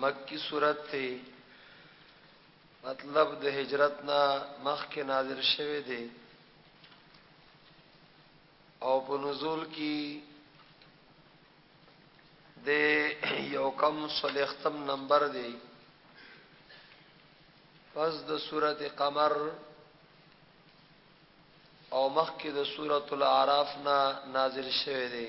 مکی صورت ته مطلب د هجرت نه مخکې نازل شوه دی او په نزول کې د یو کم صلیختم نمبر دی پس د صورت قمر او مخکې د صورت الاعراف نه نازل شوه دی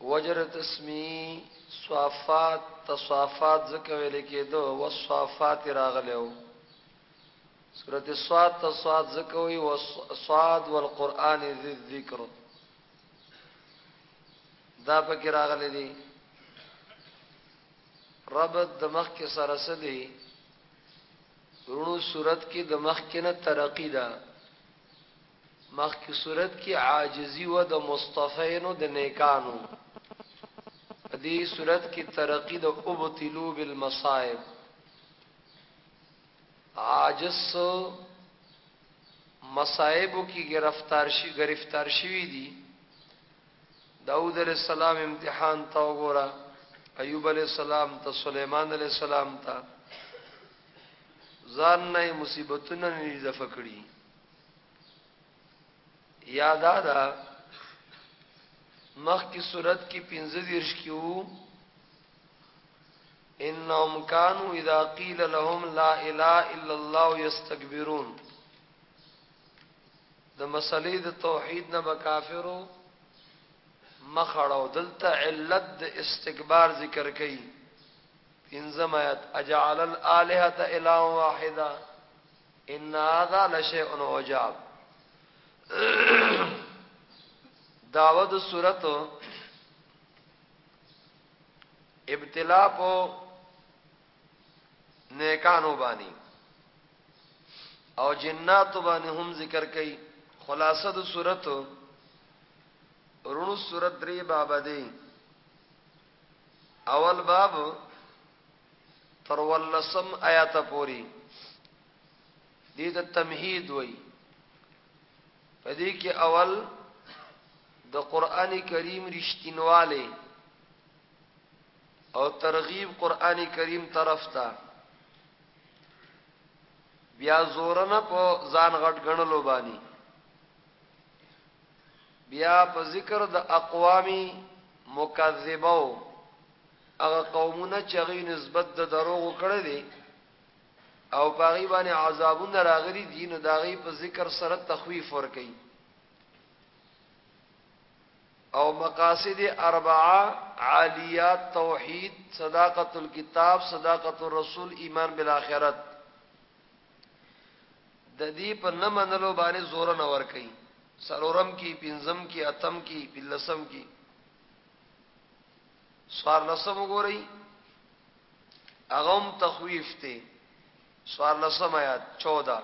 وجرت اسمي صافات ته صافات ځکه ویل کېده والصافات راغلی و سورت صاد ته صاد ځکه وی وصاد والقرآن ذي الذکر دا پکې راغلی دی ربط د مخ کې سره څه دی ورونو صورت کې د مخ کې نه ترقی ده مخکې صورت کې عاجزي و د مصطفینو د نیکانو په دې صورت کې ترقی د ابتلو بالمصائب عاجز مصائب کې گرفتار شي گرفتار شوی دي داود علیہ السلام امتحان تا وګوره ایوب علیہ السلام ته سليمان علیہ السلام ته ځان نه مصیبتونه نه دي فکړي یادا دا مخ کی صورت کی پنځه دیرش کیو انهم كانوا اذا قيل لهم لا اله الا الله يستكبرون د مسلې د توحید نه بکافرو مخړو دلته علت د استکبار ذکر کړي پنځم آیت اجعل الالهه اله واحده ان هذا لشیء عجاب داود صورت ابتلا په نیکانو باندې او جنات باندې هم ذکر کړي خلاصه د صورت رونو صورت درې باب دی اول باب تر ولسم آیات پوری دې د تمهید وای په دې کې اول د قران کریم رښتینواله او ترغیب قران کریم طرف ته بیا زورنه په ځان غټ غنلو باندې بیا په ذکر د اقوامی مکذبو هغه قومونه چې هغوی نسبت د دروغو کړی دی او په هغوی باندې عذابونه راغلي دي نو د هغوی په ذکر سره تخویف ورکوي او مقاصد اربعه عالیات توحید صداقت الكتاب صداقت الرسول ایمان بالآخرت د دې په نه منلو باندې زور نه ور کوي سرورم کې پنځم کې اتم کې بلسم کې څوارلسم وګورئ هغه هم تخویف دی څوارلسم آیات 14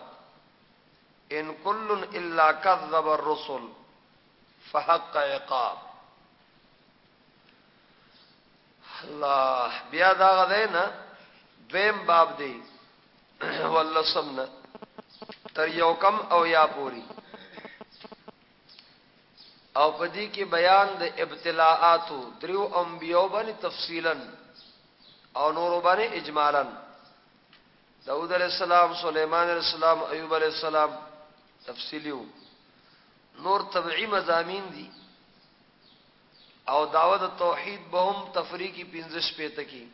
ان کل الا کذب الرسل فحق عقاب الله بیا دا غده نه دویم باب دی ولسم نه تر یو کم او یا پوری او په دې کې بیان د ابتلاءاتو دریو انبیو باندې تفصیلا او نورو باندې اجمالا داود علیہ السلام سلیمان علیہ السلام ایوب علیہ السلام تفصیلیو نور طبعی مزامین دي او دعوت توحید به هم تفریقی 15 پته کی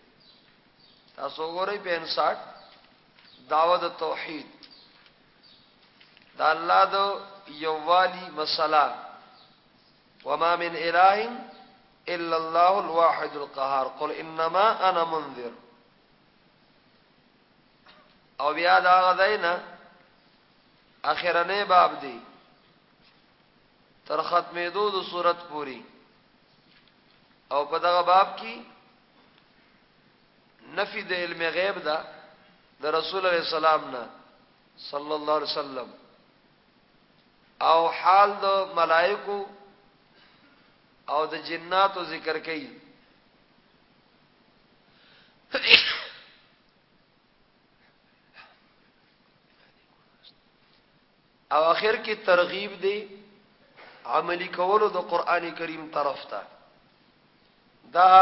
تاسو غوري 65 دعوت توحید د الله د یووالي مسله وما من اله الا الله الواحد القهار قل انما انا منذر او بیا دا غدینا اخرنه باب دی تر ختمې دو د صورت پوری او په دغه باب کې نفی د علم غیب ده د رسول الله سلام نه صلی الله علیه وسلم او حال د ملائکو او د جناتو ذکر کوي او اخر کې ترغیب دی عملی کولو د قران کریم طرف ته دا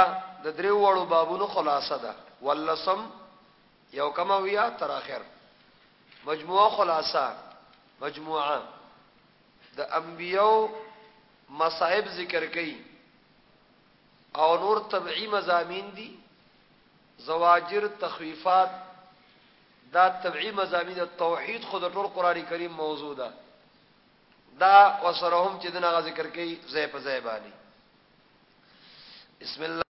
د درې وړو بابونو خلاصه ده ولسم یو کما ویا تر اخر مجموعه خلاصه مجموعه د انبیو مصائب ذکر کړي او نور تبعی مزامین دي زواجر، تخویفات، دا طبعی مضامین د توحید خو د ټول قرآن کریم موضوع ده دا وسره هم چې دنغه ذکر کوي ځای په ځای باندې بسم الله